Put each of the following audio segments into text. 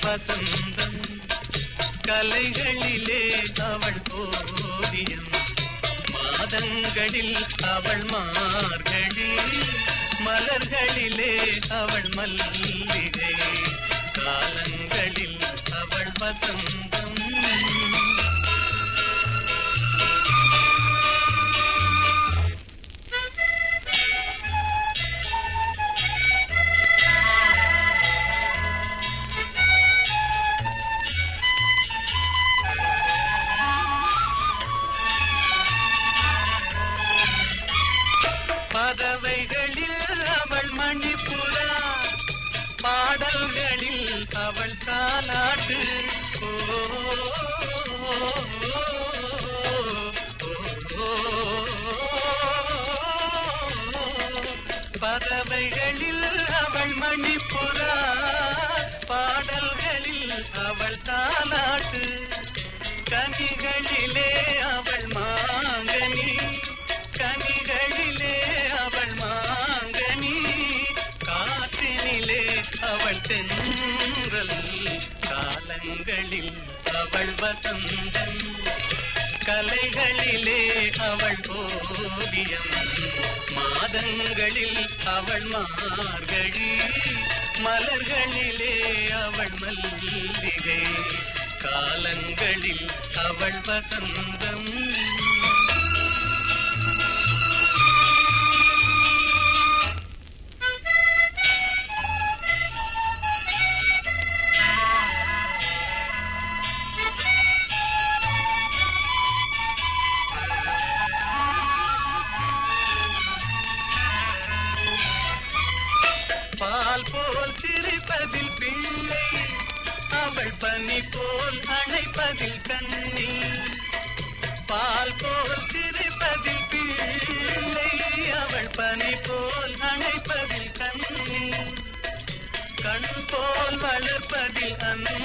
வசந்தம். கலைகளிலே அவள் ஓவியம் மாதங்களில் அவள் மார்கழி. மலர்களிலே அவள் மல்லிகை. காலங்களில் அவள் வசந்தம். அவள் தாலாட்டு பறவைகளில் அவள் மணிப்புறா பாடல்களில் அவள் தாலாட்டு கனிகளிலே அவள் மாங்கனி கனிகளிலே அவள் மாங்கனி காற்றினிலே அவள் தென் தென்றல் காலங்களில் அவள் வசந்தம் கலைகளிலே அவள் ஓவியம் மாதங்களில் அவள் மார்கழி. மலர்களிலே அவள் மல்லிகை. காலங்களில் அவள் வசந்தம். பால் போல் சிரிப்பதில் பிள்ளை அவள் பனி போல் அணைப்பதில் கண்ணி. பால் போல் சிரிப்பதில் பிள்ளை அவள் பனி போல் அணைப்பதில் கண்ணி. கண் போல் வளர்ப்பதில் அன்னை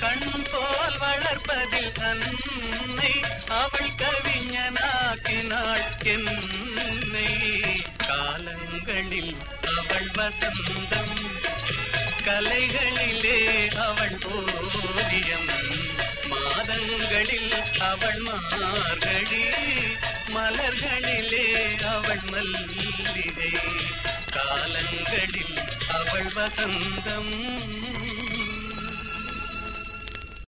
கண் போல் வளர்ப்பதில் அன்னை அவள் கவிஞனாக்கினாள் என்னை அவள் வசந்தம் கலைகளிலே அவள் ஓவியம் மாதங்களில் அவள் மார்கழி. மலர்களிலே அவள் மல்லிகை. காலங்களில் அவள் வசந்தம்.